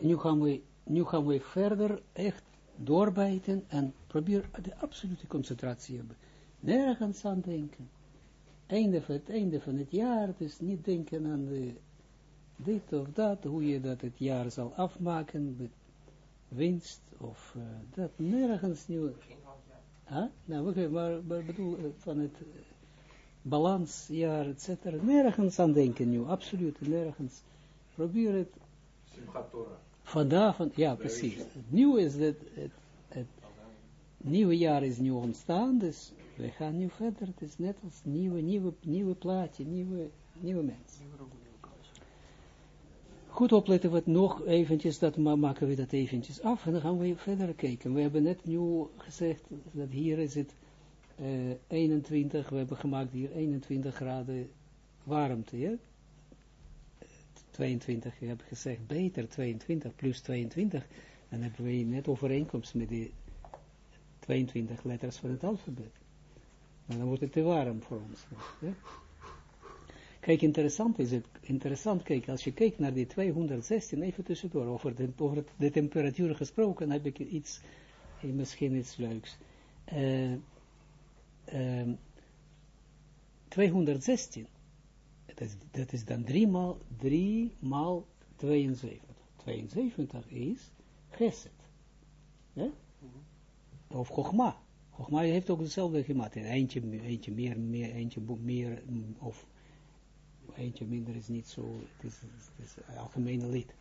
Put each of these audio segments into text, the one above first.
nu gaan we, nu gaan we verder echt doorbijten en probeer de absolute concentratie hebben. Nergens aan denken. Einde van het einde van het jaar, dus niet denken aan de, dit of dat, hoe je dat het jaar zal afmaken, met winst of uh, dat, nergens nieuw. Huh? Nou, oké, maar, maar bedoel, uh, van het uh, balansjaar, et cetera, nergens aan denken nu, absoluut, nergens. Probeer het. Vandaag, van, ja, precies. Nieuw is dat, het, het nieuwe jaar is nu ontstaan, dus we gaan nu verder. Het is net als nieuwe, nieuwe, nieuwe plaatje, nieuwe, nieuwe mens. Goed opletten wat nog eventjes, dat maken we dat eventjes af en dan gaan we verder kijken. We hebben net nu gezegd dat hier is het uh, 21, we hebben gemaakt hier 21 graden warmte, ja? 22, je hebt gezegd beter 22 plus 22, dan hebben we net overeenkomst met die 22 letters van het alfabet. Maar dan wordt het te warm voor ons. Kijk, interessant is het, interessant, kijk, als je kijkt naar die 216, even tussendoor, over de, over de temperatuur gesproken, heb ik iets, misschien iets leuks. Uh, uh, 216, dat is, dat is dan 3 maal, 3 maal 72. 72 is Geset. Ja? Of Chogma. Chogma heeft ook dezelfde gemaakt. Eentje, eentje meer, meer, eentje meer, of eentje minder is niet zo, het is, het is een algemene lid.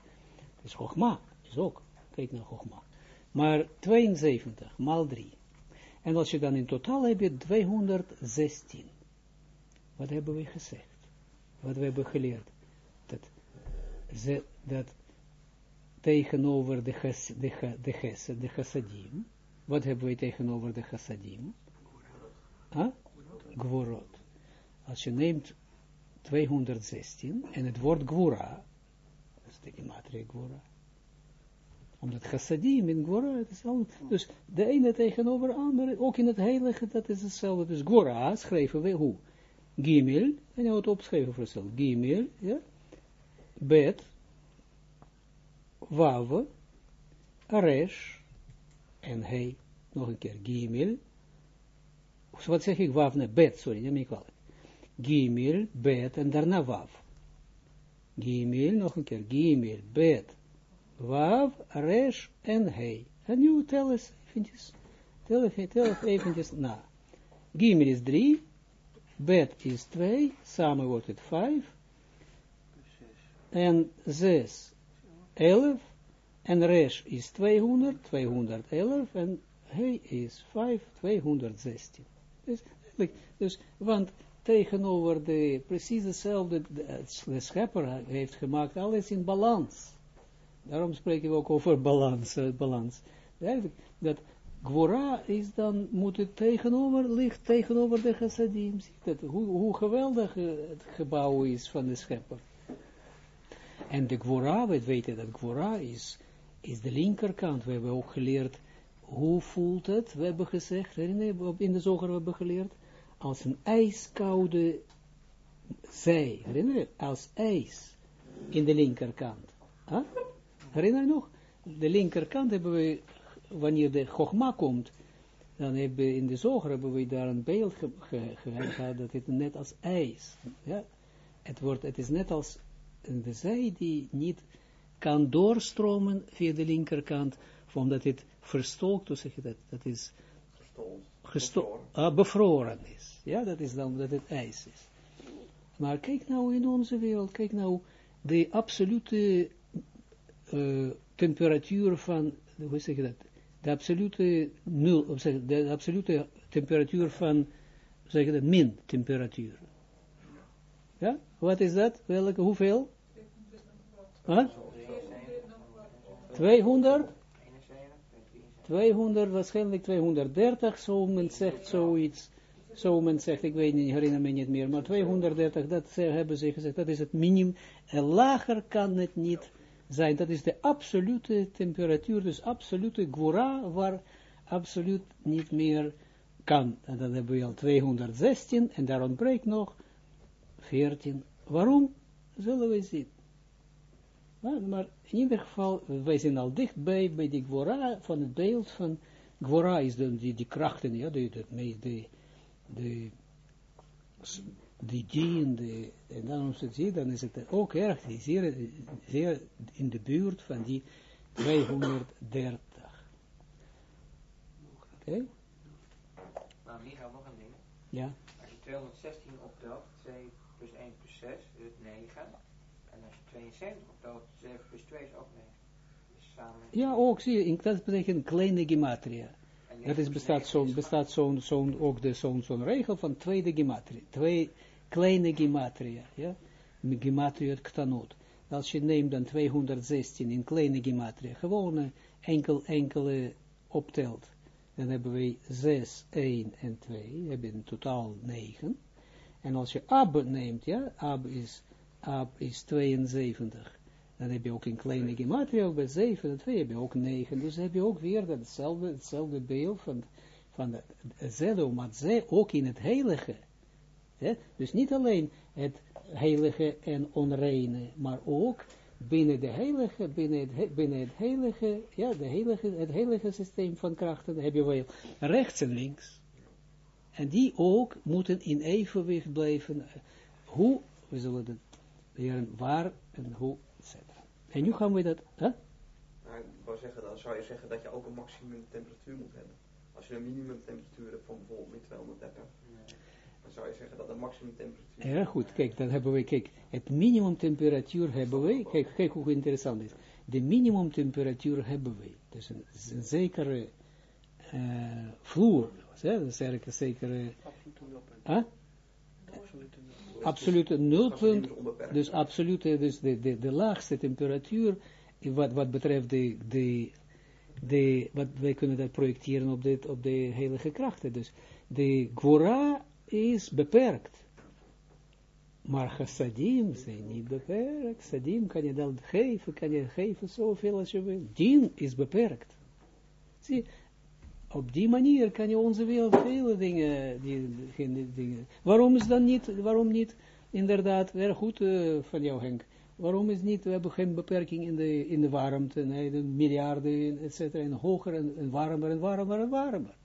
Het is Chogma, is ook, kijk naar Chogma. Maar 72 maal 3. En als je dan in totaal heb je 216. Wat hebben we gezegd? Wat we hebben geleerd? Dat, ze, dat tegenover de, ges, de, de, de chassadim, wat hebben we tegenover de chassadim? Huh? Gvorot. Als je neemt 216 en het woord gwora, dat is de gematria gwora. Omdat chassadim in gwora, het is al, dus de ene tegenover de andere, ook in het heilige, dat is hetzelfde. Dus gwora schrijven we hoe? Gimel, en je moet opschrijven voor jezelf. Gimel, ja. Bet, Wav, Resh, en hij, nog een keer, Gimel, wat zeg ik, Wav, ne, Bet, sorry, neem ik wel. Gimel, Bet, en daarna Wav. Gimel, nog een keer, Gimel, Bet, Wav, Resh, en hij. En nu tel eens eventjes, tel, tel eventjes na. Gimel is drie, Bet is 2, samen wordt het 5. En 6, 11. En Resh is 200, 211. En hij is 5, 216. Dus, dus, want tegenover de precies hetzelfde, de, de schepper heeft gemaakt, alles in balans. Daarom spreken we ook over balans. Uh, balans. Dat Gwora is dan, moet het tegenover, ligt tegenover de chassadim. Dat, hoe, geweldig het gebouw is van de schepper. En de Gwora, we weten dat Gwora is, is de linkerkant. We hebben ook geleerd, hoe voelt het? We hebben gezegd, in de zoger hebben we geleerd, als een ijskoude zij, herinner je, als ijs in de linkerkant. Huh? Herinner je nog? De linkerkant hebben we wanneer de Chogma komt, dan hebben we in de zoger hebben we daar een beeld gehad, dat het net als ijs, ja, het wordt, het is net als de zij die niet kan doorstromen via de linkerkant, omdat het verstookt, hoe zeg je dat, dat is gesto ah, bevroren is, ja, dat is dan dat het ijs is. Maar kijk nou in onze wereld, kijk nou de absolute uh, temperatuur van, hoe zeg je dat, de absolute nul, de absolute temperatuur van, zeg de min temperatuur. Ja, wat is dat? Welke, hoeveel? Huh? 200? 200, waarschijnlijk 230, zo men zegt zoiets. Zo men zegt, ik weet niet, herinner me niet meer, maar 230, dat hebben ze gezegd, dat is het minimum. En lager kan het niet zijn. Dat is de absolute temperatuur, dus absolute gwora, waar absoluut niet meer kan. En dan hebben we al 216 en daar ontbreekt nog 14. Waarom? Zullen we zien. Maar, in ieder geval, wij zijn al dichtbij bij die Gwora van het beeld van, Gwora is de, die, die krachten, ja, de, de, de, die de, en dan, dan is het ook erg, zeer, zeer in de buurt van die 230. Oké? Okay? Nou, Micha, nog een ding. Ja. Als je 216 optelt, 2 plus 1 plus 6 is het 9. En als je 72 optelt, 7 plus 2 is ook 9. Dus samen... Ja, ook zie je, dat betekent kleine gematria. Dat is, bestaat zo'n, bestaat zo'n, zo'n, ook de, zo'n, zo'n regel van tweede gematria. Twee kleine gematria, ja. Gematria ktanot. Als je neemt dan 216 in kleine gematria, gewoon enkel, enkele optelt. Dan hebben we 6, 1 en 2, hebben in totaal 9. En als je Ab neemt, ja, Ab is, Ab is 72. Dan heb je ook in kleine gematria, ook bij 7 en 2 heb je ook 9. Dus heb je ook weer hetzelfde, hetzelfde beeld van, van maar ze ook in het heilige. Ja? Dus niet alleen het heilige en onreine, maar ook binnen de heilige, binnen het, binnen het heilige, ja, de heilige, het heilige systeem van krachten, heb je wel rechts en links. En die ook moeten in evenwicht blijven. Hoe, we zullen het leren waar en hoe. En nu gaan we dat, hè? Nou, ik wou zeggen, dan zou je zeggen dat je ook een maximum temperatuur moet hebben. Als je een minimum temperatuur hebt van bijvoorbeeld 230, dan zou je zeggen dat de maximum temperatuur... Ja, goed, kijk, dan hebben we, kijk, het minimum temperatuur hebben we, kijk, kijk hoe interessant is. De minimum temperatuur hebben we, dus een, een zekere uh, vloer, hè, een zekere, zekere huh? Absolute nulpunt, dus absolute, dus de, de, de laagste temperatuur, wat, wat betreft de, de, de, wat wij kunnen dat projecteren op de, op de heilige krachten, dus de Gwora is beperkt. Maar chassadim zijn niet beperkt. Chassadim kan je dan geven, kan je geven zoveel als je wil. Dien is beperkt. Zie, op die manier kan je onze wereld vele dingen, die, dingen. Waarom is dan niet, waarom niet, inderdaad, erg goed uh, van jou Henk, waarom is niet, we hebben geen beperking in de, in de warmte, nee, de miljarden, et cetera, en hoger en, warmer en warmer en warmer.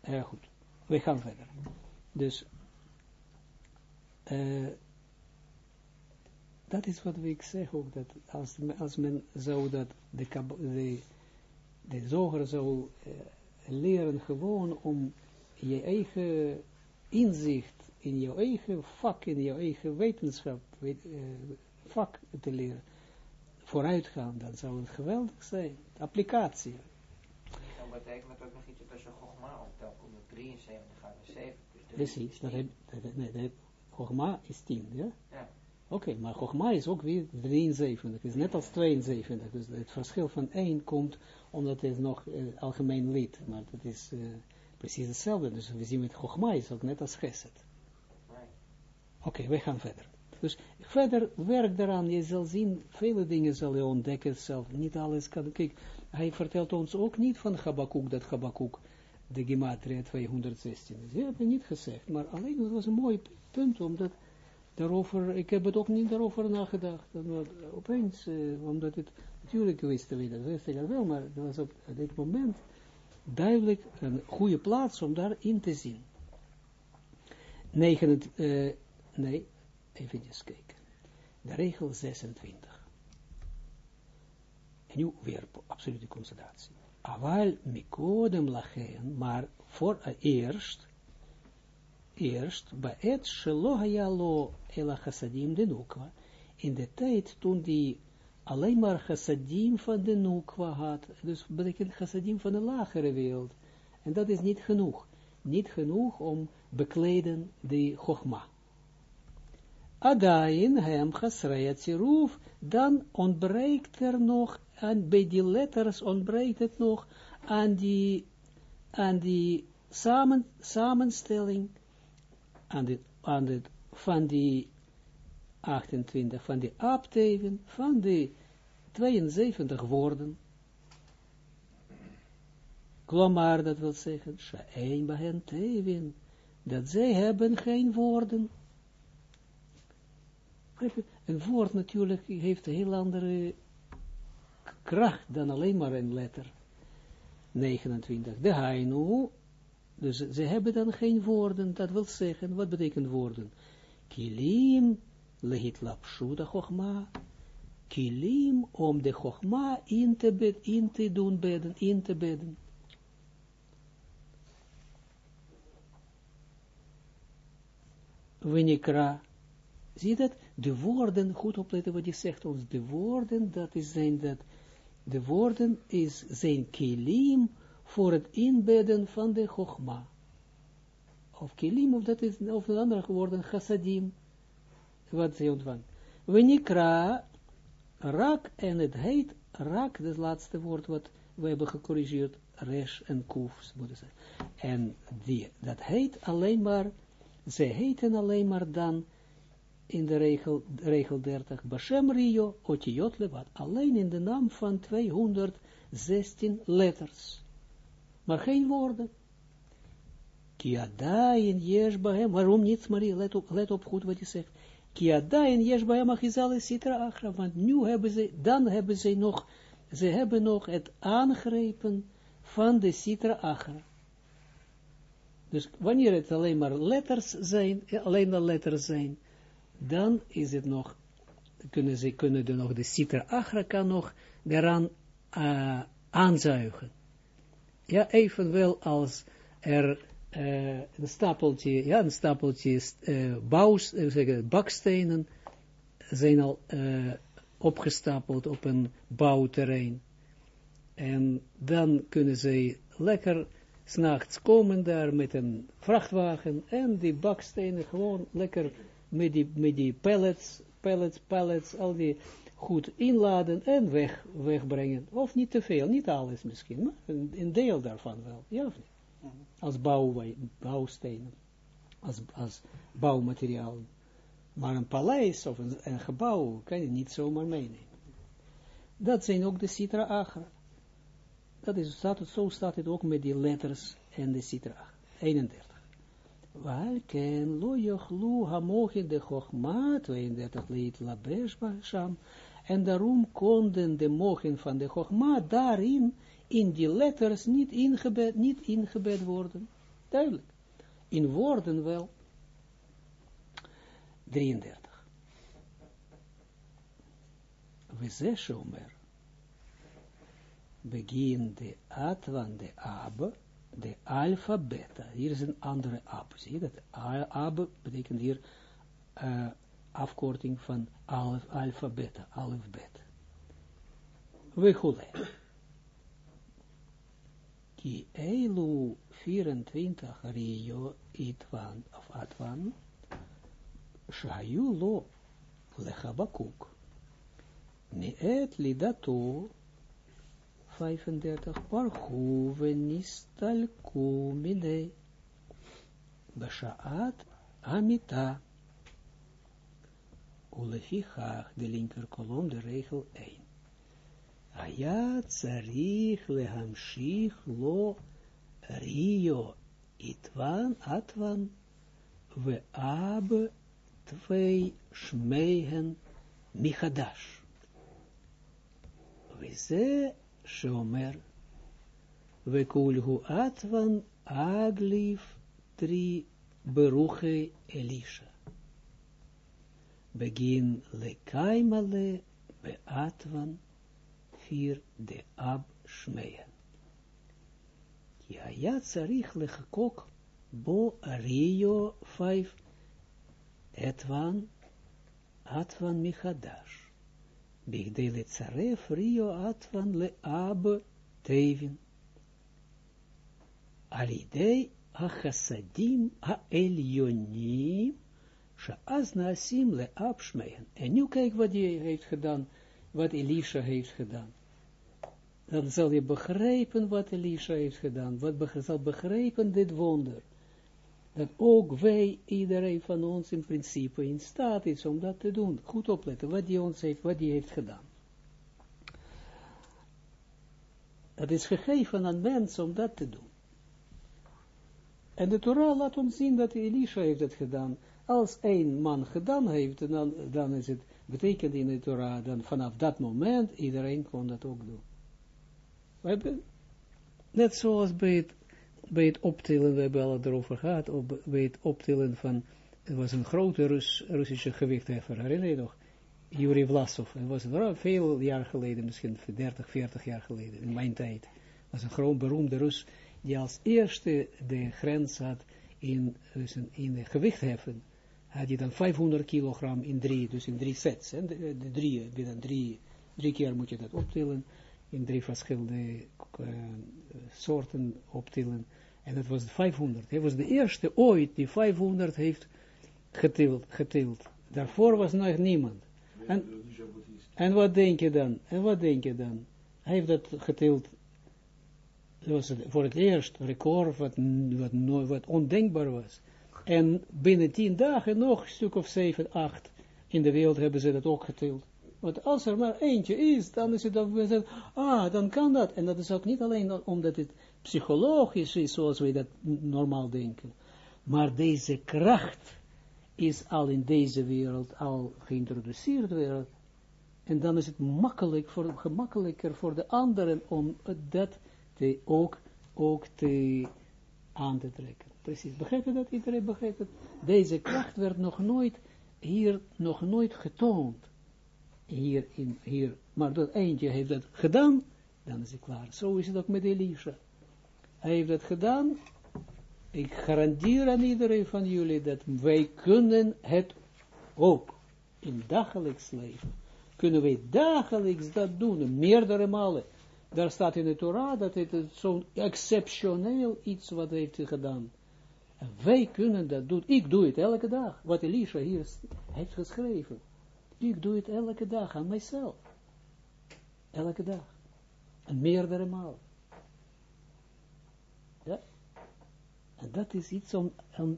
Erg goed. We gaan verder. Dus, uh, dat is wat ik zeg ook, dat als, als men zou dat, de, de, de zoger zou uh, leren gewoon om je eigen inzicht in je eigen vak, in je eigen wetenschap, weet, uh, vak te leren, vooruitgaan, dan zou het geweldig zijn. Applicatie. Dan betekent het ook nog iets dat je Gogma optelt, om de 73 gaat naar 7. Precies, dat heb, dat, nee, dat heb, Gogma is 10, ja? Ja. Oké, okay, maar Gogma is ook weer 73, is net als 72, dus het verschil van 1 komt omdat het nog uh, algemeen lid, maar dat is uh, precies hetzelfde, dus we zien met Gogma is ook net als Geset. Oké, okay, we gaan verder. Dus verder werk daaraan, je zal zien, vele dingen zal je ontdekken zelf, niet alles kan, kijk, hij vertelt ons ook niet van Habakkuk, dat Habakkuk de gematria 216 is. Je hebt het niet gezegd, maar alleen het was een mooi punt, omdat daarover, ik heb het ook niet daarover nagedacht, omdat opeens, uh, omdat het, natuurlijk wisten we dat, wist ik dat wel, maar het was op dit moment duidelijk een goede plaats om daarin te zien. 9, uh, nee, even kijken. De regel 26. En nu weer absolute concentratie. Aval mikodem lachen, maar voor uh, eerst, eerst, baet shelo lo ela chassadim de nukwa, in de tijd toen die alleen maar chassadim van de nukwa had, dus betekent chassadim van de lagere wereld, en dat is niet genoeg, niet genoeg om bekleden de chogma. Adain hem chasrei dan ontbreekt er nog, en bij die letters ontbreekt het nog aan die, aan die samen, samenstelling, van die 28, van die abteven, van die 72 woorden. Klomar, dat wil zeggen, Sha'ein bahen tevin, dat zij hebben geen woorden. Een woord natuurlijk heeft een heel andere kracht dan alleen maar een letter. 29. De hainu, dus ze hebben dan geen woorden, dat wil zeggen, wat betekent woorden? Kilim, lehit lapshu de chogma, kilim om de chogma in te, bed, in te doen bedden, in te bedden. Wenikra, zie dat? De woorden, goed opletten wat je zegt ons, de woorden, dat is zijn dat, de woorden is zijn kilim voor het inbedden van de chogma. Of kilim, of dat is, of de andere woorden, chassadim, wat zij ontvangt. Wenikra, rak, en het heet rak, dat laatste woord wat we hebben gecorrigeerd, resh en kuf, moeten zeggen. En die, dat heet alleen maar, ze heten alleen maar dan, in de regel, regel 30, Bashem Rio, Otiot Levat, alleen in de naam van 216 letters, maar geen woorden. Kiadain Yeshbahem, waarom niet, Marie, let op, let op goed wat je zegt. Kiadain Yeshbahem Achizale Sitra Achra, want nu hebben ze, dan hebben ze nog, ze hebben nog het aangrepen van de Sitra Achra. Dus wanneer het alleen maar letters zijn, alleen de letters zijn, dan is het nog, kunnen ze kunnen er nog de Sitra Achra kan nog daaraan uh, aanzuigen. Ja, evenwel als er uh, een stapeltje, ja, een stapeltje uh, bouws, zeggen, bakstenen zijn al opgestapeld op een bouwterrein. En dan kunnen ze lekker s'nachts komen daar met een vrachtwagen en die bakstenen gewoon lekker met die, met die pellets, pellets, pallets, al die goed inladen en weg, wegbrengen. Of niet te veel, niet alles misschien, maar een, een deel daarvan wel, ja of niet? Als bouw, bouwstenen, als, als bouwmateriaal. Maar een paleis of een, een gebouw kan je niet zomaar meenemen. Dat zijn ook de Sitra Agra. Dat is, staat het, zo staat het ook met die letters en de Sitra 31. Walken lo yochlu hamochin de chogma, 32 leed labesh sham, en daarom konden de mogen van de chogma daarin, in die letters, niet ingebed, niet ingebed worden. Duidelijk. In woorden wel. 33. We zes omer. Begin de atwan de ab, de alpha beta. Hier is een andere ab. Zie je dat? Ab betekent hier uh, afkorting van alf, alpha beta, alf beta. We goede. Ki eilu 24 rio itwan of atwan shayu lo lechabakuk. Neet lidato 35, parchu venistalku mide, beshaat ulefichach, de linker kolom, de regel 1. Aya tsarich lehamshich lo rio itvan atvan we ab twee shmeihen michadash. We ze shomer, we kulhu atvan aglif tri beruche Elisha. Begin le kaimale be atvan vier de ab shmeyen. Ki haya tsarich lechakok bo rio vijf etvan atvan michadash. Bigdele tsaref rio atvan le ab tevin. Alidei achasadim ha-elionim Ab shmeen. En nu kijk wat hij heeft gedaan, wat Elisha heeft gedaan. Dan zal je begrijpen wat Elisha heeft gedaan, wat be zal begrijpen dit wonder. Dat ook wij, iedereen van ons in principe in staat is om dat te doen. Goed opletten wat hij ons heeft, wat hij heeft gedaan. Het is gegeven aan mensen om dat te doen. En de Torah laat ons zien dat Elisha heeft het gedaan. Als één man gedaan heeft, dan, dan is het, betekent in de Torah, dan vanaf dat moment, iedereen kon dat ook doen. We hebben, net zoals bij het, bij het optillen, we hebben al erover gehad, op, bij het optillen van, het was een grote Rus, Russische gewichtheffer, herinner je nog? Yuri Vlasov, het was veel jaar geleden, misschien 30, 40 jaar geleden, in mijn tijd. Het was een groot beroemde Rus, die als eerste de grens had in, dus in de gewichtheffen, had je dan 500 kilogram in drie, dus in drie sets, de, de drie, binnen drie, drie keer moet je dat optillen, in drie verschillende uh, soorten optillen, en dat was 500. Hij was de eerste ooit die 500 heeft getild. getild. Daarvoor was nog niemand. En, en wat denk je dan? En wat denk je dan? Hij heeft dat getild. Dat was voor het eerst record wat, wat, wat ondenkbaar was. En binnen tien dagen nog een stuk of zeven, acht in de wereld hebben ze dat ook getild. Want als er maar eentje is, dan is het dan, ah, dan kan dat. En dat is ook niet alleen omdat het psychologisch is, zoals wij dat normaal denken. Maar deze kracht is al in deze wereld al geïntroduceerd wereld. En dan is het makkelijk voor, gemakkelijker voor de anderen om dat ook, ook te aan te trekken. Precies. Begrijp je dat? Iedereen begrijpt het? Deze kracht werd nog nooit, hier nog nooit getoond. Hier, in, hier. Maar dat eentje heeft dat gedaan, dan is het klaar. Zo is het ook met Elisha. Hij heeft dat gedaan. Ik garandeer aan iedereen van jullie dat wij kunnen het ook in dagelijks leven. Kunnen wij dagelijks dat doen, meerdere malen. Daar staat in de Torah dat het zo'n exceptioneel iets wat heeft hij gedaan. En wij kunnen dat doen. Ik doe het elke dag. Wat Elisha hier heeft geschreven. Ik doe het elke dag aan mijzelf. Elke dag. En meerdere malen. Ja? En dat is iets om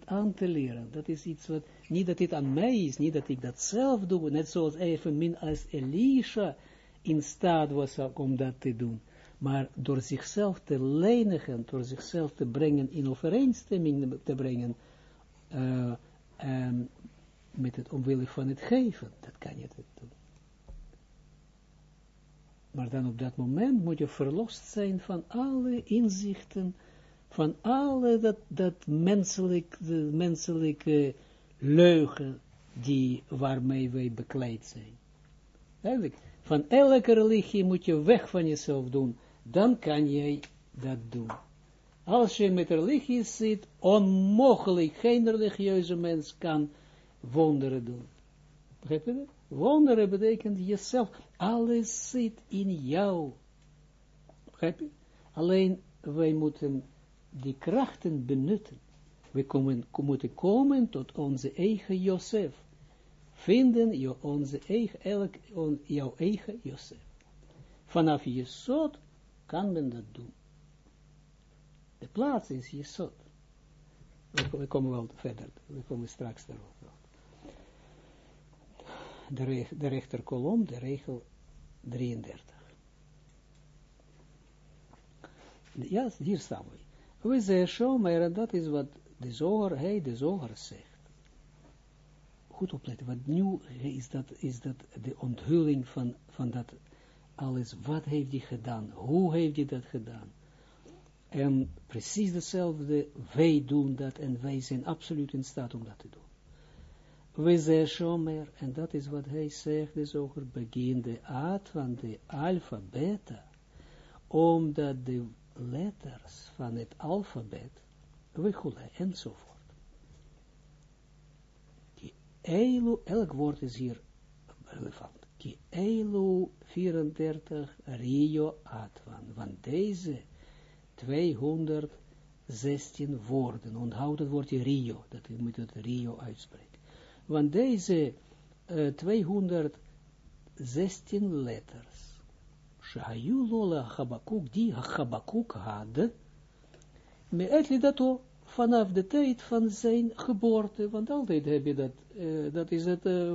aan te leren. Dat is iets wat, niet dat dit aan mij is, niet dat ik dat zelf doe, net zoals evenmin als Elisha in staat was om dat te doen maar door zichzelf te lenigen, door zichzelf te brengen, in overeenstemming te brengen, uh, met het omwille van het geven, dat kan je dat doen. Maar dan op dat moment moet je verlost zijn van alle inzichten, van alle dat, dat menselijk, de menselijke leugen die, waarmee wij bekleed zijn. Eigenlijk, van elke religie moet je weg van jezelf doen, dan kan jij dat doen. Als je met religie zit, onmogelijk, geen religieuze mens kan wonderen doen. Begrijp je dat? Wonderen betekent jezelf, alles zit in jou. Begrijp je? Alleen, wij moeten die krachten benutten. We komen, moeten komen tot onze eigen Jozef. Vinden je onze eigen, elk, on, jouw eigen Jozef. Vanaf je zot kan men dat doen. De plaats is Jesod. We, komen wel verder, we komen straks daarover. De, de rechterkolom, de regel 33. Ja, hier staan we. We zeggen, maar dat is wat de zoger, hij de zoger zegt. Goed opletten, wat nu is dat, is dat de onthulling van, van dat alles, wat heeft hij gedaan, hoe heeft hij dat gedaan. En precies hetzelfde, wij doen dat en wij zijn absoluut in staat om dat te doen. We zeggen Shomer, en dat is wat hij zegt, dus over begin de aard van de alfabeta, omdat de letters van het alfabet, we enzovoort. Die elk woord is hier relevant ki Eilu 34 Rio Atwan, want deze 216 woorden, onthoud het woordje Rio, dat je moet het Rio uitspreken, want deze uh, 216 letters, Shahayu Lola Habakuk, die Habakuk had, met dat vanaf de tijd van zijn geboorte, want altijd heb je dat, uh, dat is het, uh,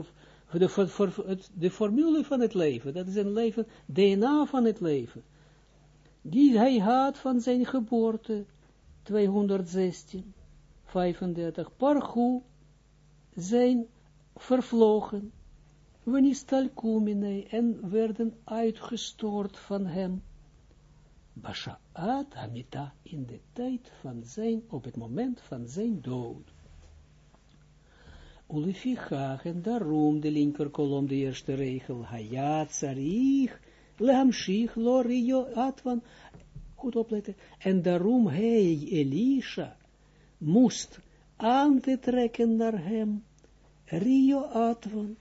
de, het, de formule van het leven, dat is een leven, DNA van het leven, die hij had van zijn geboorte, 216, 35, parchu zijn vervlogen, wenistalkumine, en werden uitgestoord van hem, Basha'at Hamita, in de tijd van zijn, op het moment van zijn dood. Ulefichach, en daarom de linker kolom, de eerste regel, Hayat Sarich, Lehamshich, Lorio, Atvan, goed opletten, en daarom hij, Elisha, moest aan te trekken naar hem, Rio Atvan,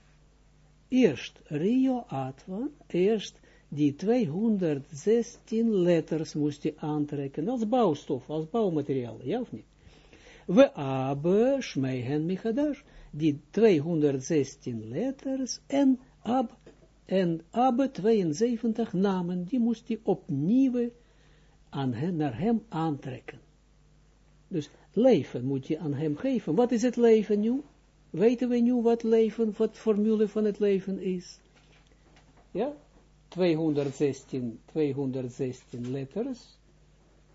eerst Rio Atvan, eerst die 216 letters moest hij aantrekken, als bouwstof, als bouwmateriaal, ja of niet? We abe shmeihen michadash, die 216 letters, en ab, en abe 72 namen, die moest hij opnieuw aan naar hem aantrekken. Dus leven moet je aan hem geven. Wat is het leven nu? Weten we nu wat leven, wat formule van het leven is? Ja? 216, 216 letters.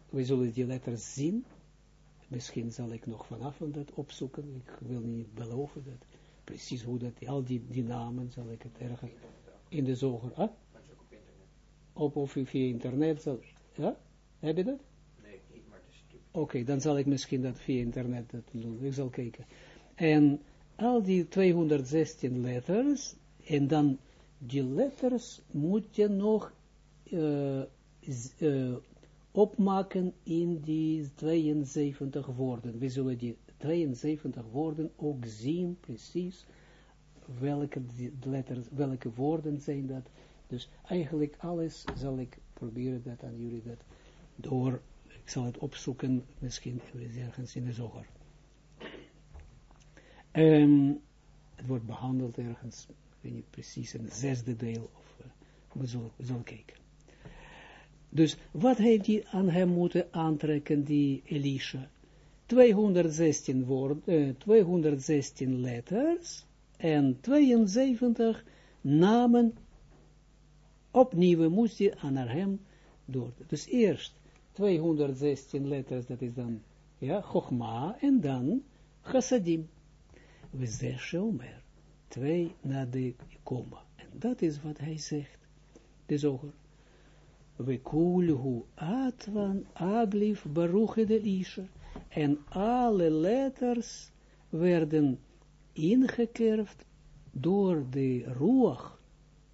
We zullen die letters zien. Misschien zal ik nog vanavond dat opzoeken. Ik wil niet beloven dat precies hoe dat, al die, die namen zal ik het ergens in de zoger. Huh? Op of via internet. Zal, ja? Heb je dat? Nee, niet, maar het Oké, dan zal ik misschien dat via internet dat doen. Ik zal kijken. En al die 216 letters, en dan die letters moet je nog uh, uh, opmaken in die 72 woorden. We zullen die 72 woorden ook zien, precies, welke letters, welke woorden zijn dat. Dus eigenlijk alles zal ik proberen dat aan jullie dat door, ik zal het opzoeken, misschien ergens in de zoger. Um, het wordt behandeld ergens, weet niet precies, het zesde deel, of uh, we, zullen, kijken. Dus wat heeft hij aan hem moeten aantrekken, die Elisha? 216 woorden, uh, 216 letters en 72 namen opnieuw moest hij aan hem door. Dus eerst 216 letters, dat is dan, ja, Chogma, en dan Chassadim. We zeggen Omer, twee na de komma. En dat is wat hij zegt, de zoger. We kulhu atvan aglif baruch de isha. En alle letters werden ingekerfd door de ruach,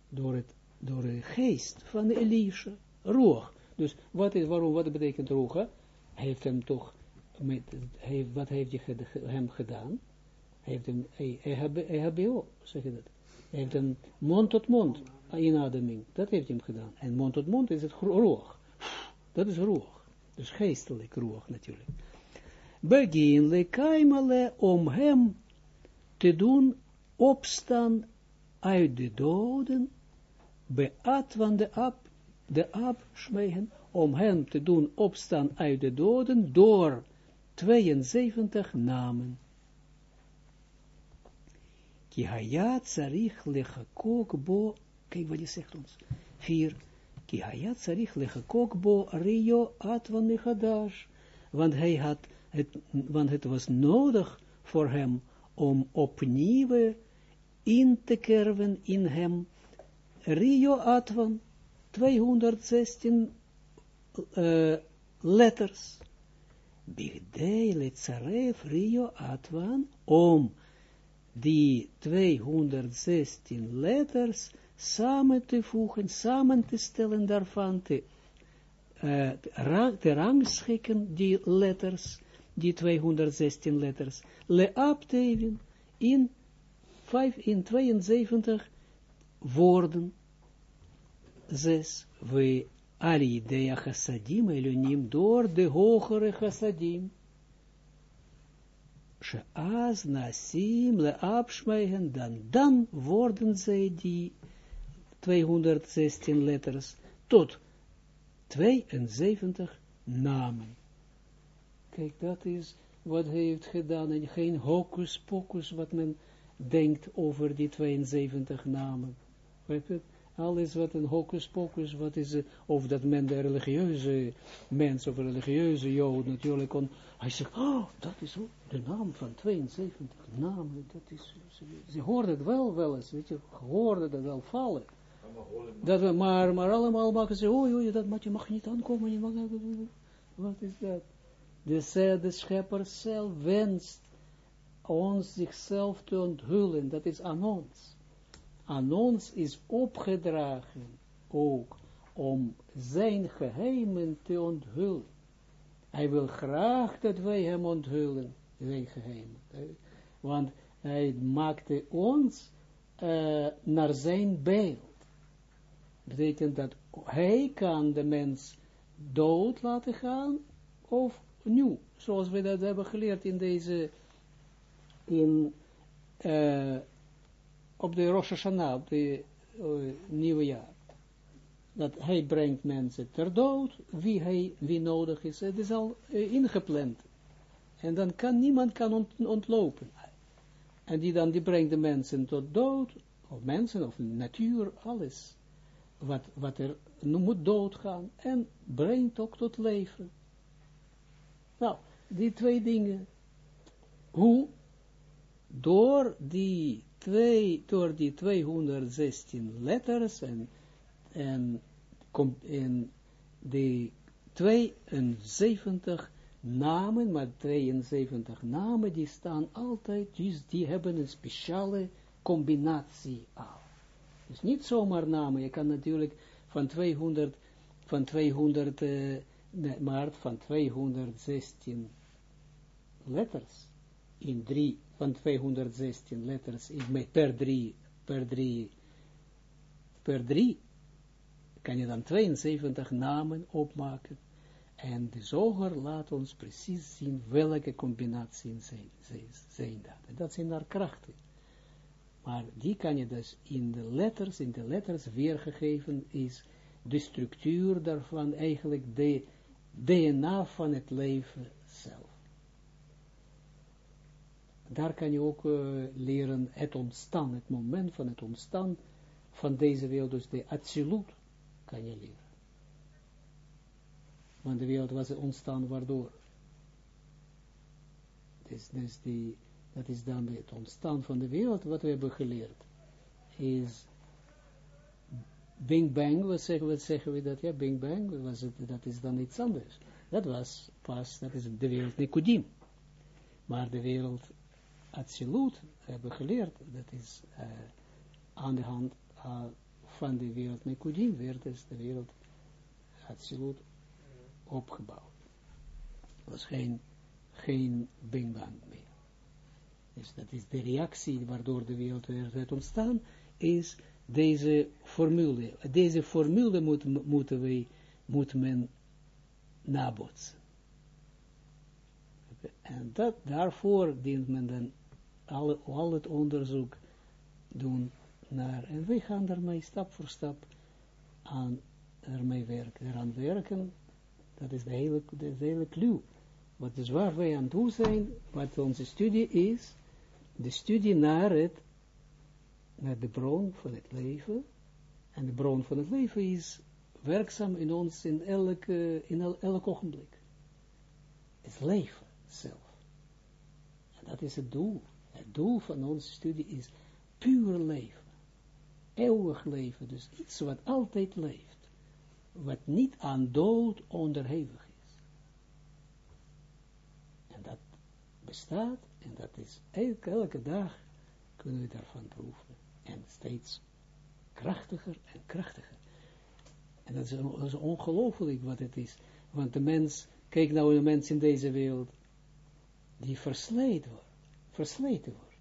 door, het, door de geest van de Elisha. Ruach. Dus wat, is, waarom, wat betekent? Hij heeft hem toch, met, heeft, wat heeft hij hem gedaan? Heeft een EHBO, zeg je dat. Hij heeft een mond tot mond inademing. Dat heeft hem gedaan. En mond tot mond is het roog. Dat is roog. Dus geestelijk roog natuurlijk. Begin le kaimale om hem te doen opstaan uit de doden. Beat van de ab, de ab schmeigen. Om hem te doen opstaan uit de doden door 72 namen. Ki hayat zarich lechakok bo, kijk wat je zegt ons, vier, ki hayat zarich lechakok bo rio atvan mechadash, want hij had, het, want het was nodig voor hem om opnieuw in te kerven in hem, rio atvan, 216 uh, letters, Bigdei letzaref rio atvan, om die 216 letters samen te voegen, samen te stellen daarvan, te, te rangschikken, die letters, die 216 letters, leapteven in, 5, in 72 woorden, 6, we ali idea chassadim elonim, door de hogere chassadim, Sheaz nasim dan, dan worden zij die 216 letters tot 72 namen. Kijk, dat is wat hij heeft gedaan en geen hocus pocus wat men denkt over die 72 namen. Alles wat een hocus pocus, wat is, of dat men de religieuze mens of religieuze jood natuurlijk kon, hij zegt, oh, dat is de naam van 72 namen, dat is, ze, hoorden het wel wel eens, weet je, hoorden het wel vallen. Dat we, maar, maar allemaal maken ze, oh, oh, dat mag je mag niet aankomen, je mag, wat is dat? De, de schepper zelf wenst ons zichzelf te onthullen, dat is aan ons. Aan ons is opgedragen ook om zijn geheimen te onthullen. Hij wil graag dat wij hem onthullen, zijn geheimen. Want hij maakte ons uh, naar zijn beeld. Betekent dat hij kan de mens dood laten gaan, of nieuw, zoals we dat hebben geleerd in deze in, uh, op de Rosh Hashanah, op de uh, nieuwe jaar. Dat hij brengt mensen ter dood, wie, hij, wie nodig is. Het is al uh, ingepland. En dan kan niemand kan ont, ontlopen. En die dan, die brengt de mensen tot dood, of mensen, of natuur, alles. Wat, wat er moet doodgaan. En brengt ook tot leven. Nou, die twee dingen. Hoe door die, twee, door die 216 letters en, en, de 72 namen, maar 72 namen, die staan altijd, dus die hebben een speciale combinatie af. Dus niet zomaar namen, je kan natuurlijk van 200, van 200, uh, maar van 216 letters in drie van 216 letters in, per drie, per drie, per drie, kan je dan 72 namen opmaken. En de zoger laat ons precies zien welke combinaties zijn, zijn, dat. Dat zijn daar krachten. Maar die kan je dus in de letters, in de letters weergegeven is de structuur daarvan eigenlijk de DNA van het leven zelf daar kan je ook uh, leren het ontstaan, het moment van het ontstaan van deze wereld, dus de absolute kan je leren. Want de wereld was ontstaan waardoor. Dus, dus die, dat is dan het ontstaan van de wereld, wat we hebben geleerd, is Bing Bang, wat zeggen, wat zeggen we dat, ja, Bing Bang, was het, dat is dan iets anders. Dat was pas, dat is de wereld Nicodim. Maar de wereld absoluut hebben geleerd, dat is uh, aan de hand uh, van de wereld Nekudim werd dus de wereld absoluut opgebouwd. Er was geen, geen Bing Bang meer. Dus dat is de reactie waardoor de wereld werd ontstaan, is deze formule. Deze formule moet, moeten wij, moet men nabootsen. En dat, daarvoor dient men dan al, het onderzoek doen naar, en wij gaan daarmee stap voor stap aan ermee werken, eraan werken, dat is de hele, de hele clue. Wat is waar wij aan doen zijn, wat onze studie is, de studie naar het, naar de bron van het leven, en de bron van het leven is werkzaam in ons in elke, in el, elk ogenblik. Het leven zelf. En dat is het doel. Het doel van onze studie is puur leven. Eeuwig leven, dus iets wat altijd leeft. Wat niet aan dood onderhevig is. En dat bestaat, en dat is elke, dag kunnen we daarvan proeven. En steeds krachtiger en krachtiger. En dat is, dat is ongelooflijk wat het is. Want de mens, kijk nou de mens in deze wereld, die versleed wordt versleten wordt.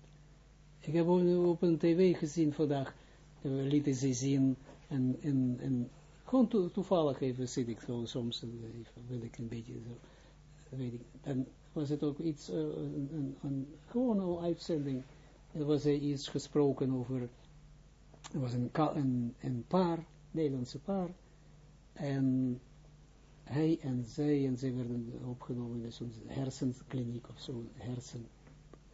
Ik heb op een tv gezien vandaag, uh, lieten ze zien, en, en, en gewoon to, toevallig even zit ik zo, soms even, wil ik een beetje zo, weet ik, dan was het ook iets, uh, een, een, een, gewoon een uitzending, er was er iets gesproken over, er was een, een, een paar, Nederlandse paar, en hij en zij, en zij werden opgenomen in zo'n hersenkliniek of zo'n hersen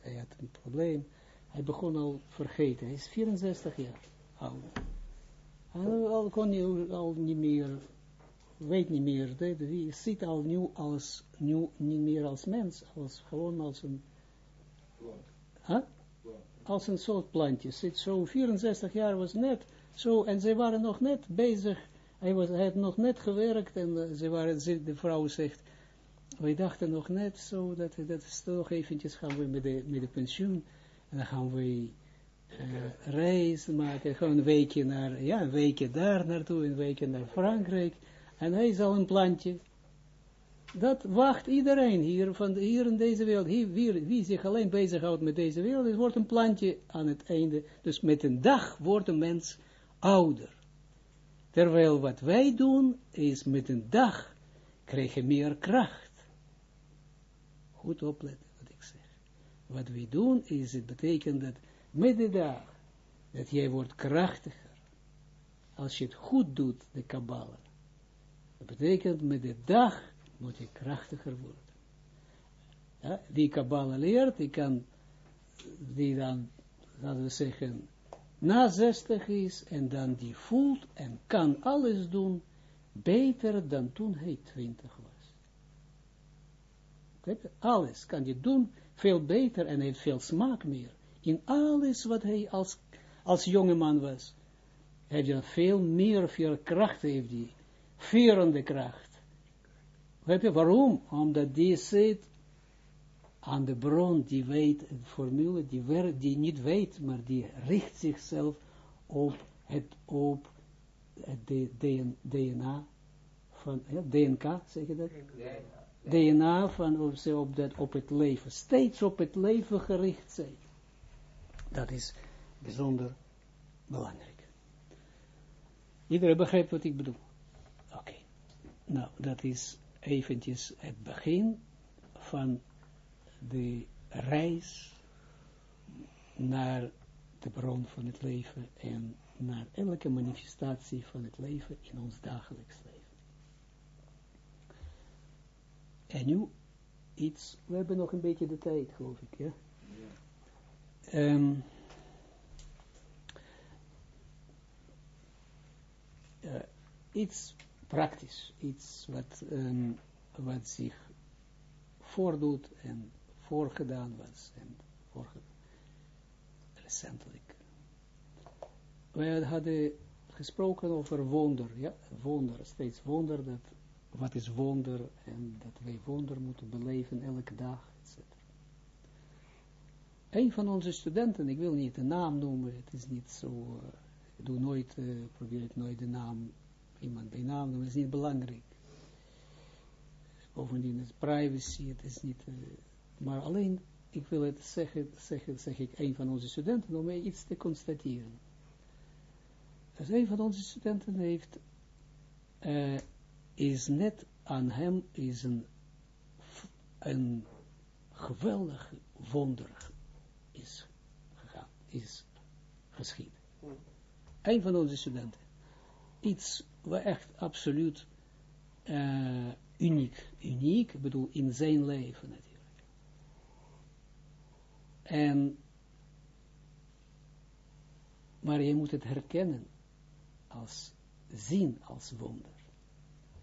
hij had een probleem. Hij begon al vergeten. Hij is 64 jaar oud. Al, al kon je al niet meer, weet niet meer, wie ziet al nu als, nu niet meer als mens, als gewoon als een, huh? als een soort plantje. Zit zo 64 jaar was net, zo, en ze waren nog net bezig, hij, was, hij had nog net gewerkt en uh, ze waren, ze, de vrouw zegt, wij dachten nog net zo, dat, dat is toch eventjes gaan we met de, met de pensioen, en dan gaan we uh, reizen maken, gewoon een weekje naar, ja, een weekje daar naartoe, een weekje naar Frankrijk, en hij is al een plantje. Dat wacht iedereen hier, van hier in deze wereld, hier, wie, wie zich alleen bezighoudt met deze wereld, het wordt een plantje aan het einde, dus met een dag wordt een mens ouder. Terwijl wat wij doen, is met een dag krijg meer kracht. Goed opletten wat ik zeg. Wat wij doen, is het betekent dat met de dag, dat jij wordt krachtiger. Als je het goed doet, de Kabbalah. Dat betekent met de dag moet je krachtiger worden. Ja, die Kabbalah leert, die kan, die dan, laten we zeggen, na 60 is, en dan die voelt en kan alles doen, beter dan toen hij 20 was. Alles kan je doen, veel beter en heeft veel smaak meer in alles wat hij als, als jongeman was. Heeft hij veel meer, veel kracht heeft hij. Verende kracht. Weet je waarom? Omdat die zit aan de bron, die weet het formule, die, die niet weet, maar die richt zichzelf op het, op het DNA van, ja, DNK, zeg je dat? Van, op, op, dat, op het leven, steeds op het leven gericht zijn. Dat is bijzonder belangrijk. Iedereen begrijpt wat ik bedoel? Oké. Nou, dat is eventjes het begin van de reis naar de bron van het leven en naar elke manifestatie van het leven in ons dagelijks leven. En nu iets, we hebben nog een beetje de tijd, geloof ik, ja? Um, uh, iets praktisch, iets wat, um, wat zich voordoet en voorgedaan was en voorgedaan, recentelijk. Wij hadden gesproken over wonder, ja, wonder, steeds wonder, dat, wat is wonder en dat wij wonder moeten beleven elke dag een van onze studenten, ik wil niet de naam noemen, het is niet zo, uh, ik doe nooit, uh, probeer ik nooit de naam, iemand bij naam noemen, het is niet belangrijk. Bovendien is privacy, het is niet, uh, maar alleen, ik wil het zeggen, zeggen, zeg ik, een van onze studenten, om iets te constateren. Dus een van onze studenten heeft, is net aan hem, is een, een geweldig wonder is gegaan, is geschied. Een van onze studenten. Iets wat echt absoluut uh, uniek, uniek, ik bedoel in zijn leven natuurlijk. En, maar je moet het herkennen als zien als wonder.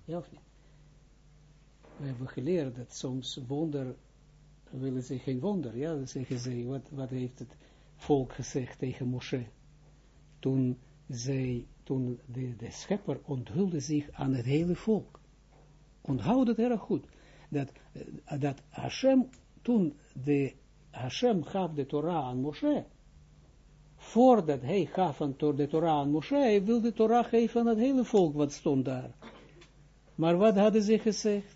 Ja of niet? We hebben geleerd dat soms wonder willen ze geen wonder, ja, dan zeggen ze, wat, wat heeft het volk gezegd tegen Moshe, toen zij, toen de, de schepper onthulde zich aan het hele volk. Onthoud het erg goed, dat, uh, dat Hashem, toen de, Hashem gaf de Torah aan Moshe, voordat hij gaf aan de Torah aan Moshe, hij wilde de Torah geven aan het hele volk wat stond daar. Maar wat hadden ze gezegd?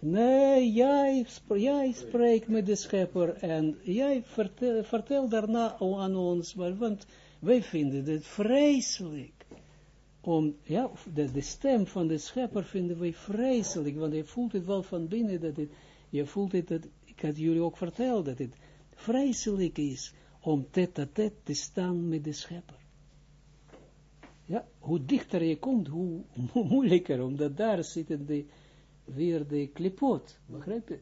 Nee, jij, spreekt met de schepper en jij vertel, vertel daarna aan ons, want wij vinden het vreselijk. Om, ja, de, stem van de schepper vinden wij vreselijk, want je voelt het wel van binnen, dat het, je voelt het, dat, ik had jullie ook verteld, dat het vreselijk is om tet-a-tet te staan met de schepper. Ja, hoe dichter je komt, hoe moeilijker, omdat daar zitten de weer de klipot. Begrijp je?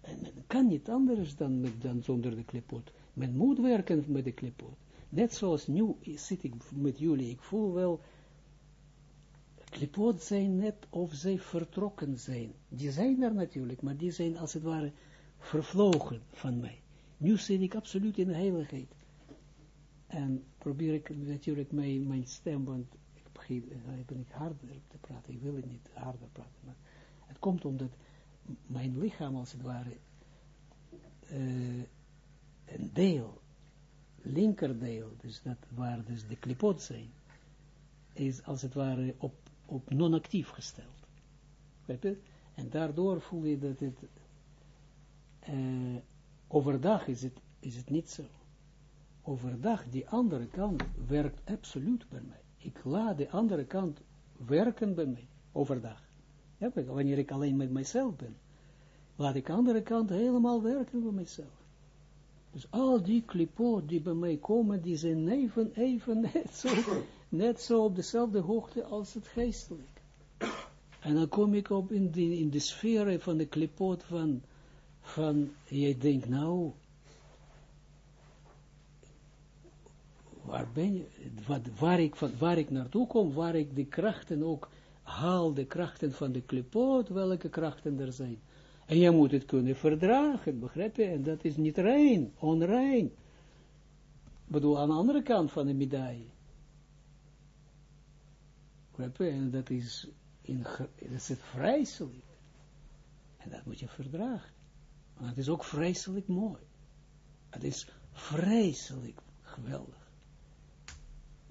En men kan niet anders dan, met, dan zonder de klipot. Men moet werken met de klipot. net zoals nu zit ik met jullie, ik voel wel, klipot zijn net of zij vertrokken zijn. Die zijn er natuurlijk, maar die zijn als het ware vervlogen van mij. Nu zit ik absoluut in de heiligheid. En probeer ik natuurlijk mijn, mijn stem, want ik begin, ik ben ik harder te praten, ik wil het niet harder praten, maar het komt omdat mijn lichaam als het ware uh, een deel, linkerdeel, dus dat waar dus de klipot zijn, is als het ware op, op non-actief gesteld. En daardoor voel je dat het uh, overdag is het, is het niet zo. Overdag, die andere kant werkt absoluut bij mij. Ik laat de andere kant werken bij mij, overdag. Ja, wanneer ik alleen met mijzelf ben, laat ik de andere kant helemaal werken bij mijzelf. Dus al die klipot die bij mij komen, die zijn even, even net zo, net zo op dezelfde hoogte als het geestelijk. En dan kom ik op in, die, in de sfeer van de klipot van, van, je denkt nou, waar ben je, wat, waar, ik, van, waar ik naartoe kom, waar ik de krachten ook haal, de krachten van de klipot, welke krachten er zijn. En je moet het kunnen verdragen, begrijp je? En dat is niet rein, onrein. Ik bedoel, aan de andere kant van de medaille. Begrijp je? En dat is, in, dat is vreselijk. En dat moet je verdragen. Maar het is ook vreselijk mooi. Het is vreselijk geweldig.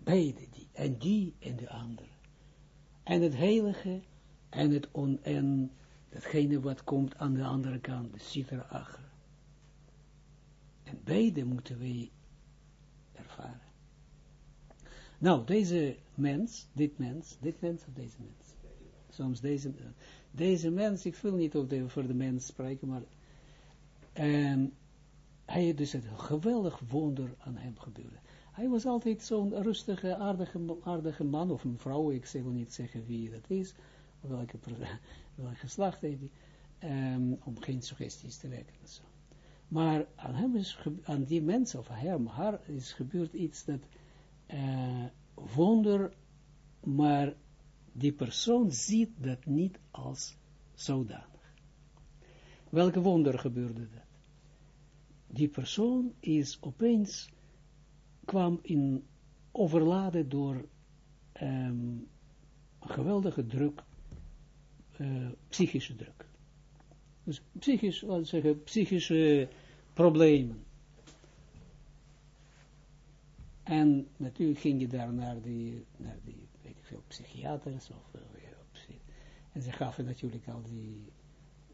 Beide die, en die en de andere. En het heilige, en het on, en datgene wat komt aan de andere kant, de sitra achter. En beide moeten wij ervaren. Nou, deze mens, dit mens, dit mens of deze mens? Soms deze, deze mens, ik wil niet over de mens spreken, maar um, hij dus een geweldig wonder aan hem gebeurde. Hij was altijd zo'n rustige, aardige, aardige man, of een vrouw, ik wil niet zeggen wie dat is, welke, welke geslacht heeft hij, um, om geen suggesties te wekken. Maar aan hem is, aan die mensen, of hem, haar, is gebeurd iets dat uh, wonder, maar die persoon ziet dat niet als zodanig. Welke wonder gebeurde dat? Die persoon is opeens, kwam in overladen door um, geweldige druk uh, psychische druk. Dus psychisch, wat zeggen, psychische problemen. En natuurlijk ging je daar naar die, naar die weet ik veel, psychiaters of, uh, en ze gaven natuurlijk al die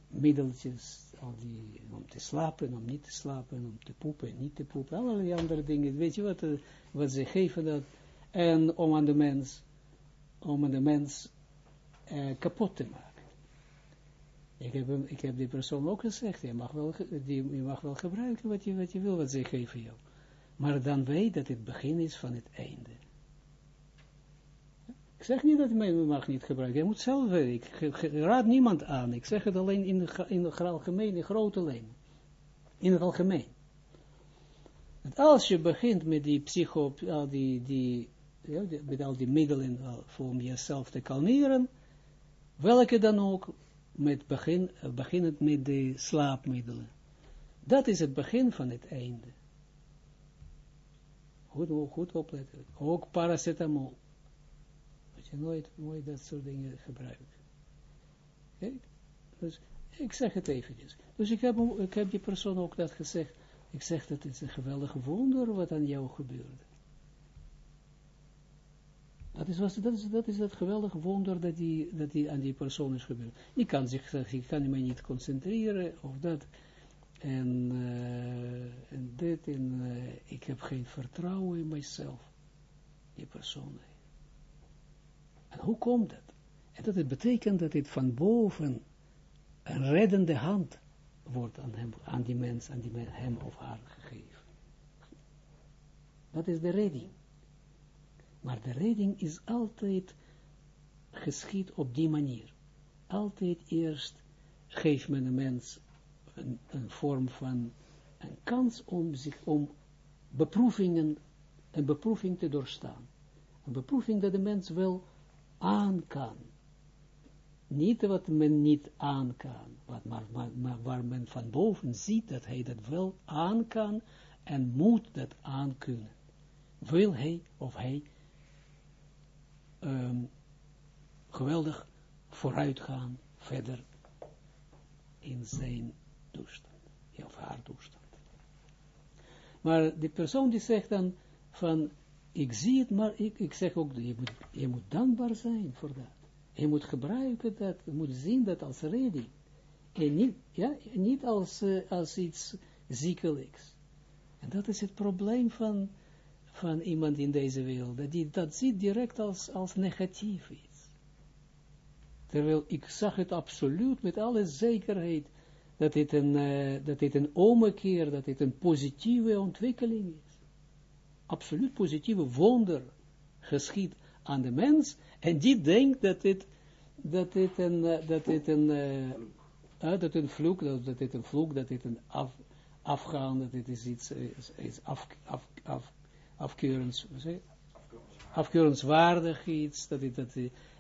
middeltjes, die, om te slapen, om niet te slapen, om te poepen, niet te poepen, allerlei andere dingen, weet je wat, uh, wat ze geven dat, en om aan de mens, om aan de mens uh, kapot te maken. Ik heb, ik heb die persoon ook gezegd, je mag wel, die, je mag wel gebruiken wat je, wat je wil, wat ze geven jou. Maar dan weet dat het begin is van het einde. Ik zeg niet dat je mag niet gebruiken, je moet zelf weten. Ik raad niemand aan, ik zeg het alleen in de, in de algemeen, in grote lijn. In het algemeen. Dat als je begint met die psycho, al die, die, ja, met al die middelen om jezelf te kalmeren, welke dan ook, met begin, beginnend met de slaapmiddelen. Dat is het begin van het einde. Goed, goed opletten. Ook paracetamol. Je nooit, nooit dat soort dingen gebruiken. Kijk, dus ik zeg het eventjes. Dus ik heb, ik heb die persoon ook dat gezegd. Ik zeg dat het is een geweldig wonder wat aan jou gebeurde. Dat is, dat is, dat is dat geweldige wonder dat die, dat die aan die persoon is gebeurd. Die kan zich, ik kan me niet concentreren of dat. En, uh, en dit, en uh, ik heb geen vertrouwen in mijzelf. Die persoon. Hoe komt dat? En dat het betekent dat het van boven een reddende hand wordt aan, hem, aan die mens, aan die hem of haar gegeven. Dat is de redding. Maar de redding is altijd geschied op die manier. Altijd eerst geeft men een mens een, een vorm van een kans om zich, om beproevingen een beproeving te doorstaan. Een beproeving dat de mens wel aan kan. Niet wat men niet aan kan, maar, maar, waar men van boven ziet dat hij dat wel aan kan en moet dat aan kunnen. Wil hij of hij um, geweldig vooruitgaan verder in zijn toestand, of haar toestand. Maar de persoon die zegt dan van, ik zie het, maar ik, ik zeg ook, je moet, je moet dankbaar zijn voor dat. Je moet gebruiken dat, je moet zien dat als redding. En niet, ja, niet als, uh, als iets ziekelijks. En dat is het probleem van, van iemand in deze wereld. Dat die dat ziet direct als, als negatief iets. Terwijl ik zag het absoluut met alle zekerheid. Dat dit een, uh, dat dit een ommekeer, dat dit een positieve ontwikkeling is. Absoluut positieve wonder geschiet aan de mens. En die denkt dat dit, dat dit een, uh, dat dit een, uh, dat een vloek, dat, dat dit een vloek, dat dit een af, afgaan, dat dit is iets, is, is af, af, af, afkeurens, afkeurenswaardig iets, dat dit, dat,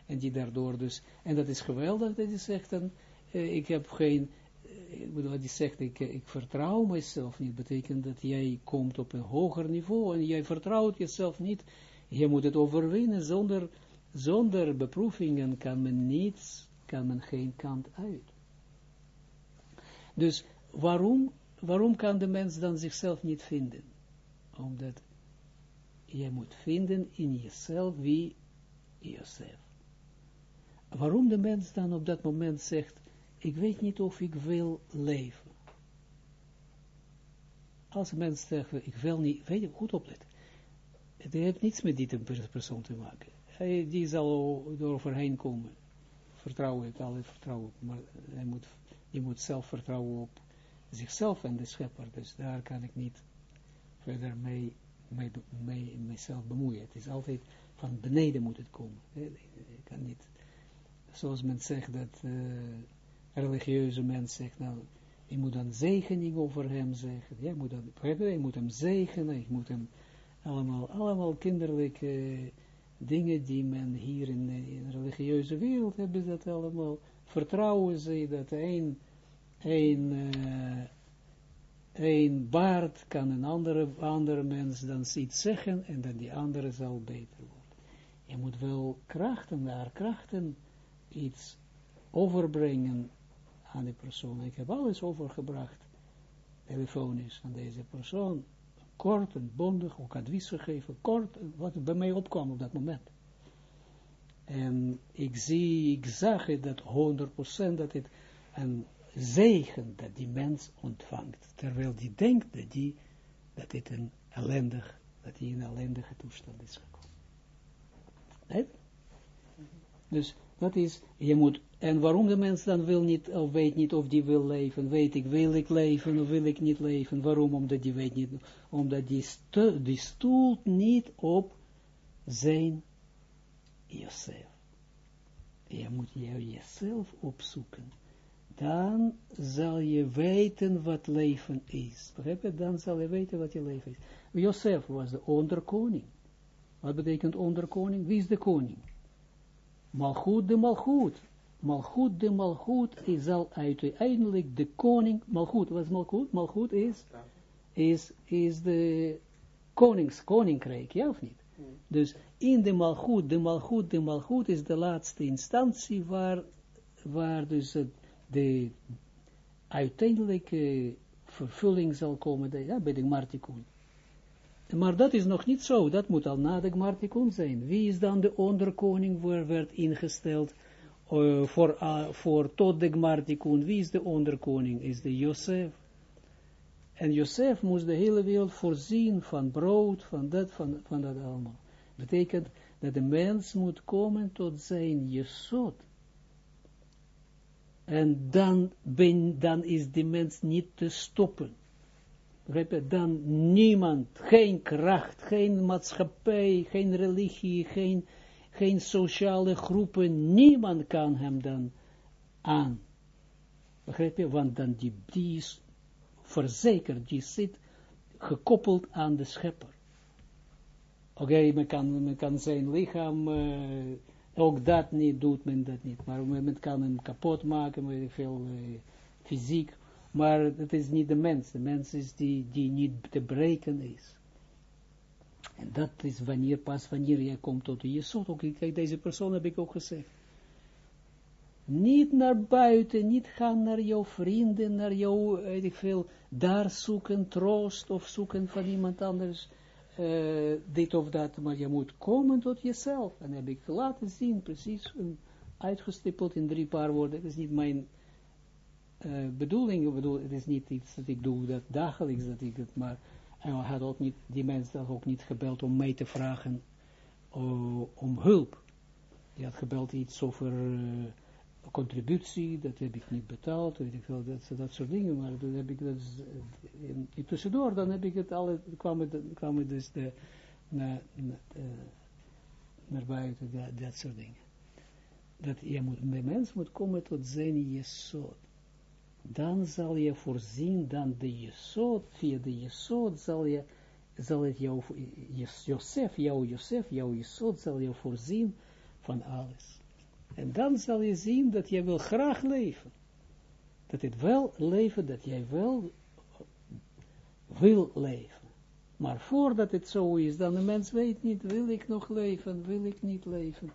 en die daardoor dus, en dat is geweldig, dat zegt dan, uh, ik heb geen, ik bedoel, wat hij zegt, ik, ik vertrouw mezelf niet, betekent dat jij komt op een hoger niveau, en jij vertrouwt jezelf niet, je moet het overwinnen, zonder, zonder beproevingen kan men niets, kan men geen kant uit. Dus waarom, waarom kan de mens dan zichzelf niet vinden? Omdat je moet vinden in jezelf wie jezelf. Waarom de mens dan op dat moment zegt, ik weet niet of ik wil leven. Als een mens zegt, ik wil niet, weet je, goed opletten. Het heeft niets met die persoon te maken. Hij, die zal er overheen komen. Vertrouwen, ik altijd vertrouwen. Maar hij moet, je moet zelf vertrouwen op zichzelf en de schepper. Dus daar kan ik niet verder mee, mee, mee mezelf bemoeien. Het is altijd van beneden moet het komen. Ik kan niet, zoals men zegt dat uh, religieuze mens zegt, nou, je moet een zegening over hem zeggen. Je moet, dan, je moet hem zegenen, je moet hem allemaal, allemaal kinderlijke dingen die men hier in, de religieuze wereld hebben dat allemaal, vertrouwen ze dat een, een, uh, baard kan een andere, andere mens dan iets zeggen en dan die andere zal beter worden. Je moet wel krachten, naar krachten iets overbrengen aan de persoon. Ik heb alles overgebracht, telefonisch, aan deze persoon kort en bondig, ook advies gegeven, kort, wat bij mij opkwam op dat moment. En ik zie, ik zag het dat 100% dat het een zegen dat die mens ontvangt, terwijl die denkt dat die, dat dit een ellendig, dat hij in een ellendige toestand is gekomen. Nee? Dus dat is, je moet, en waarom de mens dan wil niet, of weet niet of die wil leven, weet ik, wil ik leven of wil ik niet leven, waarom? Omdat die weet niet, omdat die, stoelt niet op zijn jezelf. Je moet je jezelf opzoeken. Dan zal je weten wat leven is. Begrijp je? Dan zal je weten wat je leven is. Jozef was de onderkoning. Wat betekent onderkoning? Wie is de koning? Malchut de Malchut. Malchut de Malchut is al uiteindelijk de koning. Malchut, wat is Malchut? Malchut is, is, is de konings, koninkrijk, ja of niet? Dus in de Malchut, de Malchut, de Malchut is de laatste instantie waar, waar dus de uiteindelijke vervulling zal komen ja, bij de Martikun. Maar dat is nog niet zo, dat moet al na de Gmartikun zijn. Wie is dan de onderkoning waar werd ingesteld uh, voor, uh, voor tot de Gmartikun? Wie is de onderkoning? Is de Josef. En Josef moest de hele wereld voorzien van brood, van dat, van, van dat allemaal. Betekent dat de mens moet komen tot zijn Jesod. En dan, ben, dan is de mens niet te stoppen dan niemand, geen kracht, geen maatschappij, geen religie, geen, geen sociale groepen, niemand kan hem dan aan. Begrijp je? Want dan die, die is verzekerd, die zit gekoppeld aan de schepper. Oké, men, kan, men kan zijn lichaam, uh, ook dat niet, doet men dat niet. Maar men, kan hem kapot maken, met veel uh, fysiek. Maar het is niet de mens. De mens is die, die niet te breken is. En dat is wanneer, pas wanneer je komt tot je zot. Ook, kijk, deze persoon heb ik ook gezegd. Niet naar buiten, niet gaan naar jouw vrienden, naar jouw, weet ik veel, daar zoeken troost of zoeken van iemand anders, uh, dit of dat, maar je moet komen tot jezelf. En heb ik laten zien, precies uitgestippeld in drie paar woorden. Het is niet mijn uh, bedoeling, bedoel, het is niet iets dat ik doe dat dagelijks, dat ik het maar, en hij had ook niet, die mensen ook niet gebeld om mij te vragen uh, om hulp. Die had gebeld iets over contributie, dat heb ik niet betaald, weet ik dat, dat soort dingen, maar dan heb ik dat, in, in tussendoor, dan heb ik het alle, kwam het, kwam dus de, naar, naar, buiten, dat, dat soort dingen. Dat je moet, de moet komen tot zijn jesot. Dan zal je voorzien, dan de jesot, via de jesot zal je, zal het jou, Josef, jouw Josef, jouw jesot zal je voorzien van alles. En dan zal je zien dat jij wil graag leven. Dat het wel leven, dat jij wel wil leven. Maar voordat het zo is, dan de mens weet niet, wil ik nog leven, wil ik niet leven.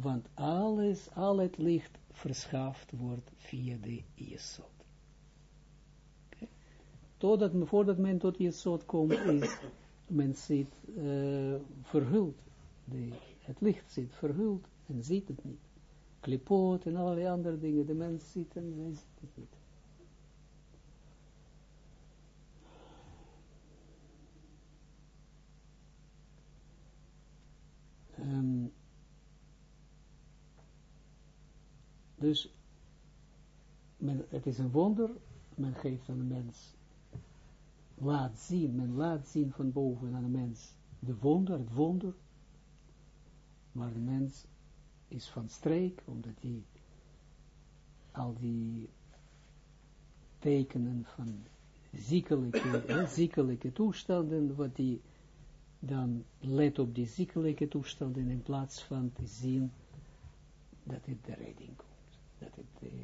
Want alles, al het licht verschaft wordt via de Jesod. Okay. Voordat men tot Jesod komt, is men zit uh, verhuld. De, het licht zit verhuld en ziet het niet. Klipoot en allerlei andere dingen. De mens ziet en zij ziet het niet. Um, dus men, het is een wonder, men geeft aan de mens laat zien, men laat zien van boven aan de mens de wonder, het wonder, maar de mens is van streek, omdat hij al die tekenen van ziekelijke, ziekelijke toestanden, wat hij dan let op die ziekelijke toestanden in plaats van te zien dat het de redding komt, dat het, uh,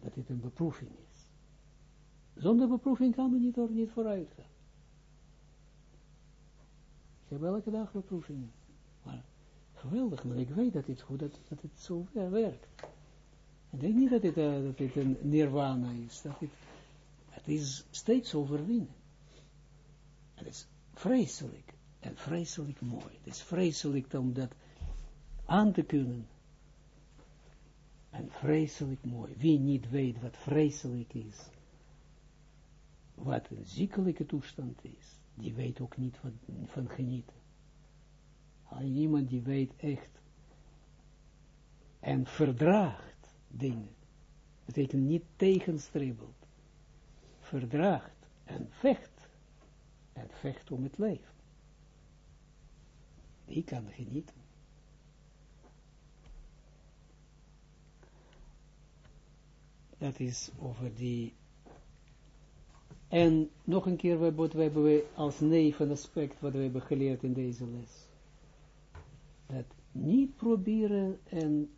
dat het een beproeving is. Zonder beproeving kan men niet, er niet vooruit gaan. Ik heb elke dag beproevingen. Maar geweldig, maar ik weet dat het goed, dat, dat het zo werkt. Ik denk niet dat het, uh, dat een nirvana is. Dat het, het is steeds overwinnen. Het is vreselijk. En vreselijk mooi. Het is vreselijk om dat aan te kunnen. En vreselijk mooi. Wie niet weet wat vreselijk is wat een ziekelijke toestand is, die weet ook niet van, genieten. Alleen iemand die weet echt en verdraagt dingen, betekent niet tegenstribbelt, verdraagt en vecht, en vecht om het leven. Die kan genieten. Dat is over die en nog een keer, wat we hebben als nevenaspect, wat we hebben geleerd in deze les. Dat niet proberen een,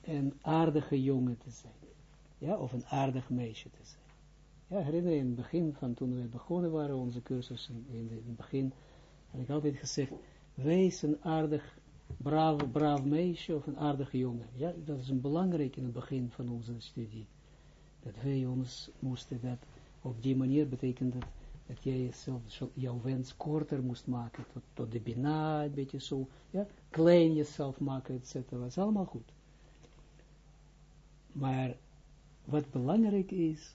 een aardige jongen te zijn. Ja, of een aardig meisje te zijn. Ja, herinner je in het begin van toen we begonnen waren, onze cursussen, in, in het begin, heb ik altijd gezegd, wees een aardig, braaf, braaf meisje of een aardige jongen. Ja, dat is een belangrijk in het begin van onze studie. Dat wij ons moesten dat op die manier betekent dat, dat jij jezelf, jouw wens korter moest maken, tot, tot de bina, een beetje zo, ja, klein jezelf maken, etc. Dat is allemaal goed. Maar wat belangrijk is,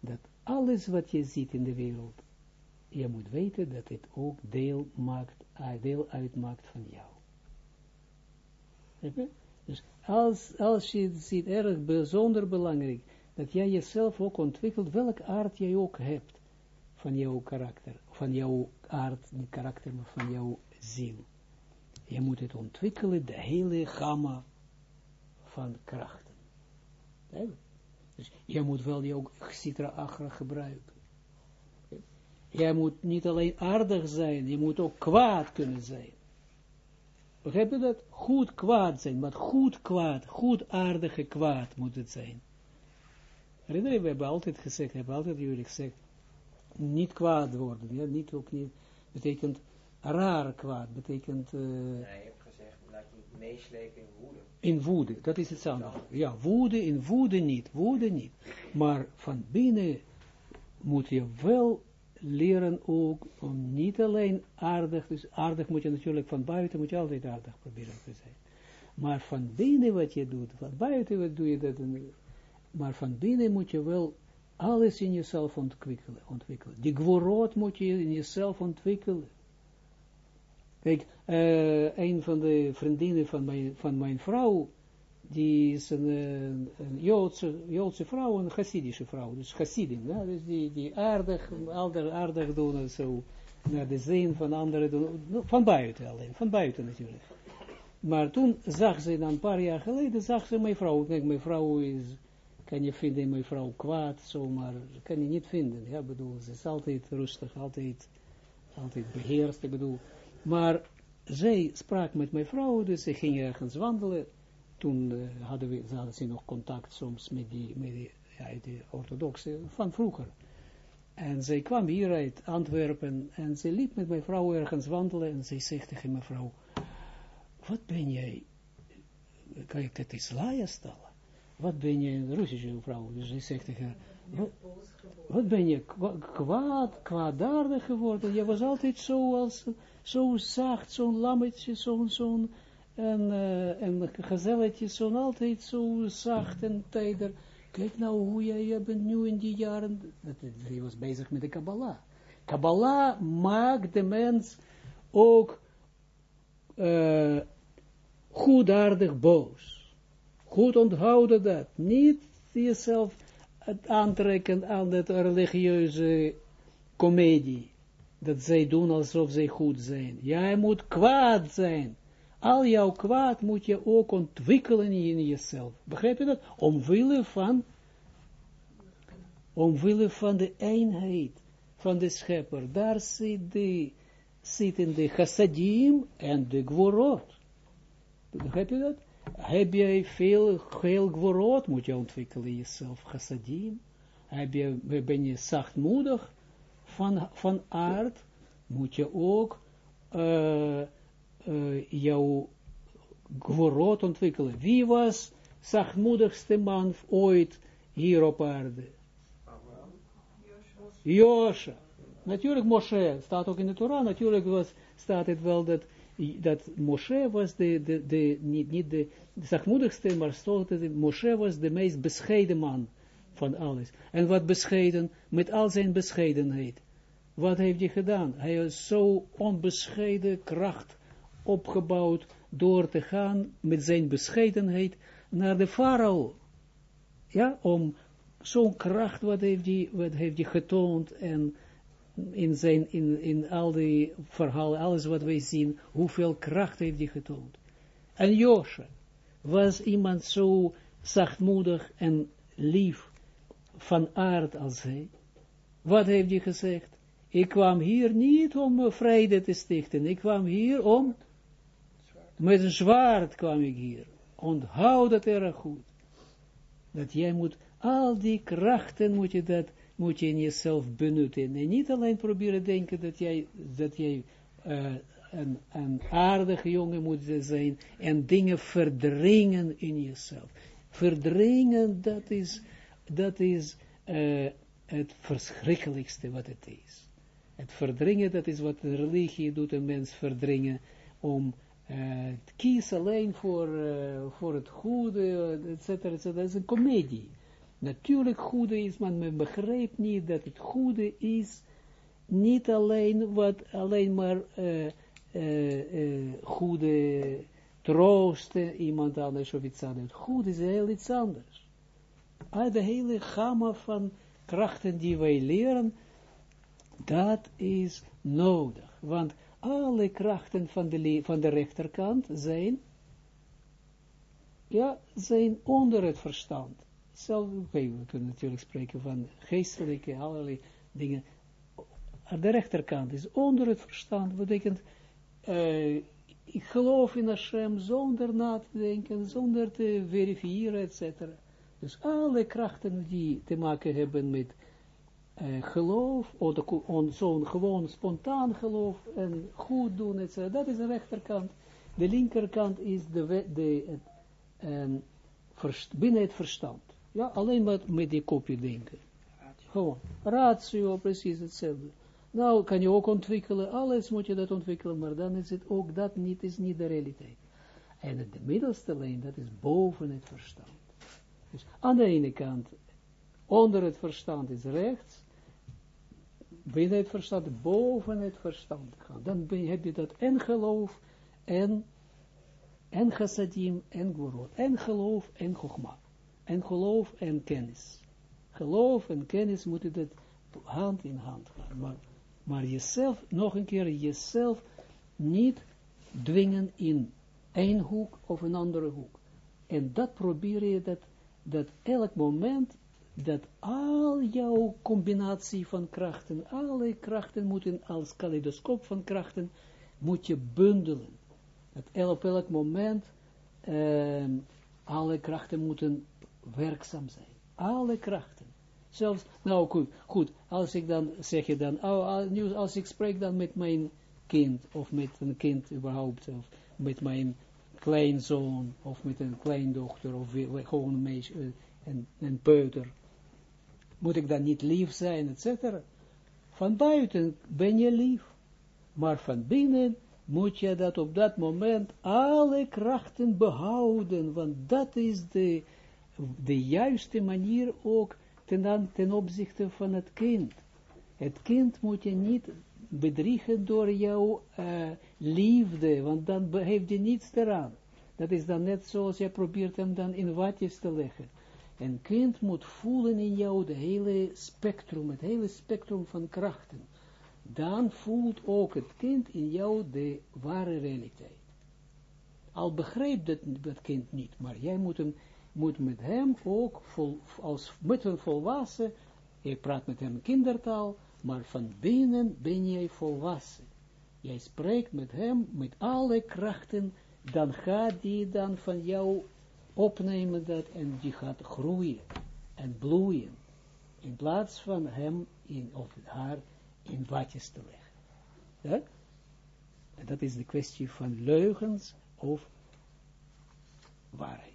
dat alles wat je ziet in de wereld, je moet weten dat het ook deel, maakt, deel uitmaakt van jou. Dus als, als je ziet, erg bijzonder belangrijk, dat jij jezelf ook ontwikkelt, welk aard jij ook hebt van jouw karakter, van jouw aard, niet karakter, maar van jouw ziel. Je moet het ontwikkelen, de hele gamma van krachten. Dus je moet wel ook citra agra gebruiken. Jij moet niet alleen aardig zijn, je moet ook kwaad kunnen zijn. Begrijp je dat? Goed kwaad zijn, maar goed kwaad, goed aardige kwaad moet het zijn. Herinner je, we hebben altijd gezegd, we hebben altijd jullie gezegd, niet kwaad worden, ja, niet ook niet, betekent raar kwaad, betekent... Uh, nee, je hebt gezegd, laat je niet meeslepen in woede. In woede, dat is het anders. Ja, woede, in woede niet, woede niet. Maar van binnen moet je wel leren ook om niet alleen aardig, dus aardig moet je natuurlijk van buiten, moet je altijd aardig proberen te zijn. Maar van binnen wat je doet, van buiten wat doe je dat, maar van binnen moet je wel alles in jezelf ontwikkelen. ontwikkelen. Die gworot moet je in jezelf ontwikkelen. Kijk, uh, een van de vriendinnen van mijn, van mijn vrouw, die is een, een Joodse, vrouw, een Hasidische vrouw, dus Hasidim, dus die, die aardig, aardig, aardig doen en zo, naar de zin van anderen doen, van buiten alleen, van buiten natuurlijk. Maar toen zag ze, dan een paar jaar geleden, zag ze mijn vrouw, kijk, mijn vrouw is, kan je vinden, mijn vrouw kwaad, zomaar, kan je niet vinden, ja, bedoel, ze is altijd rustig, altijd, altijd beheerst, ik bedoel, maar zij sprak met mijn vrouw, dus ze ging ergens wandelen, toen uh, hadden, we, hadden ze nog contact soms met die, met die, ja, die orthodoxe van vroeger. En zij kwam hier uit Antwerpen en ze liep met mijn vrouw ergens wandelen en zij zegt tegen mijn vrouw, wat ben jij, ik het is Laia stellen? Wat ben je, een Russische vrouw, dus zij zegt tegen haar, wat, wat ben je kwaad, kwaadaardig geworden? Je was altijd zo als, zo zacht, zo'n lammetje, zo'n, zo'n, en, uh, en gezelletje, zo'n altijd zo zacht en tijder. Kijk nou hoe jij, je bent nu in die jaren, hij was bezig met de Kabbalah. Kabbalah maakt de mens ook uh, goedaardig boos. Goed onthouden dat. Niet jezelf aantrekken aan dat religieuze komedie. Dat zij doen alsof zij goed zijn. Jij moet kwaad zijn. Al jouw kwaad moet je ook ontwikkelen in jezelf. Begrijp je dat? Omwille van, omwille van de eenheid van de schepper. Daar zit de, zitten de chassadim en de gworot. Begrijp je dat? Heb je veel, veel gworot, moet je ontwikkelen in jezelf, chassadim. Heb je, ben je zachtmoedig van, van aard, moet je ook uh, uh, jouw gworot ontwikkelen. Wie was zachtmoedigste man ooit hier op aarde? Josha. Natuurlijk Moshe, staat ook in de Torah, natuurlijk was, staat het wel dat, dat Moshe was de, de, de niet, niet de, de zachtmoedigste, maar Moshe was de meest bescheiden man van alles. En wat bescheiden, met al zijn bescheidenheid. Wat heeft hij gedaan? Hij is zo onbescheiden kracht opgebouwd door te gaan met zijn bescheidenheid naar de farao. Ja, om zo'n kracht, wat heeft hij, wat heeft hij getoond en in zijn, in, in al die verhalen, alles wat wij zien, hoeveel kracht heeft hij getoond. En Josje was iemand zo zachtmoedig en lief van aard als hij. Wat heeft hij gezegd? Ik kwam hier niet om vrede te stichten. Ik kwam hier om, met een zwaard kwam ik hier. Onthoud dat erg goed. Dat jij moet, al die krachten moet je dat, moet je in jezelf benutten. En niet alleen proberen denken dat jij, dat jij uh, een, een aardige jongen moet zijn en dingen verdringen in jezelf. Verdringen, dat is, dat is uh, het verschrikkelijkste wat het is. Het verdringen, dat is wat de religie doet, een mens verdringen, om uh, kiezen alleen voor, uh, voor het goede, et cetera, et cetera. Dat is een komedie. Natuurlijk goede is, maar men begrijpt niet dat het goede is, niet alleen wat, alleen maar uh, goede troosten, iemand anders of iets anders. Goed is heel iets anders. Al de hele gamma van krachten die wij leren, dat is nodig, want alle krachten van de, van de rechterkant zijn, ja, zijn onder het verstand. We kunnen natuurlijk spreken van geestelijke, allerlei dingen. De rechterkant is onder het verstand, betekent, uh, ik geloof in Hashem zonder na te denken, zonder te verifiëren, etc. Dus alle krachten die te maken hebben met uh, geloof, of zo'n gewoon spontaan geloof en goed doen, etc. Dat is de rechterkant. De linkerkant is de, de, het, um, verst, binnen het verstand. Ja, alleen maar met die kopje denken. Gewoon. Ratio, precies hetzelfde. Nou, kan je ook ontwikkelen, alles moet je dat ontwikkelen, maar dan is het ook dat niet, is niet de realiteit. En de middelste lijn, dat is boven het verstand. Dus aan de ene kant, onder het verstand is rechts, binnen het verstand, boven het verstand gaan. Dan heb je dat en geloof, en, en chassadim, en gvorot, en geloof, en chogma. En geloof en kennis. Geloof en kennis moeten dat hand in hand gaan. Maar, maar jezelf, nog een keer, jezelf niet dwingen in één hoek of een andere hoek. En dat probeer je dat, dat elk moment, dat al jouw combinatie van krachten, alle krachten moeten als kaleidoscoop van krachten, moet je bundelen. Dat op elk moment uh, alle krachten moeten werkzaam zijn. Alle krachten. Zelfs, nou goed, goed, als ik dan, zeg je dan, oh, als ik spreek dan met mijn kind, of met een kind überhaupt, of met mijn kleinzoon, of met een kleindochter, of gewoon een meisje, eh, een, een peuter, moet ik dan niet lief zijn, etc. Van buiten ben je lief, maar van binnen moet je dat op dat moment alle krachten behouden, want dat is de de juiste manier ook ten, ten opzichte van het kind. Het kind moet je niet bedriegen door jouw uh, liefde, want dan heeft je niets eraan. Dat is dan net zoals je probeert hem dan in watjes te leggen. Een kind moet voelen in jou de hele spectrum, het hele spectrum van krachten. Dan voelt ook het kind in jou de ware realiteit. Al begrijpt dat, dat kind niet, maar jij moet hem moet met hem ook, vol, als met een volwassen, je praat met hem kindertaal, maar van binnen ben jij volwassen. Jij spreekt met hem, met alle krachten, dan gaat die dan van jou opnemen dat en die gaat groeien en bloeien. In plaats van hem in, of haar in watjes te leggen. Ja? En dat is de kwestie van leugens of waarheid.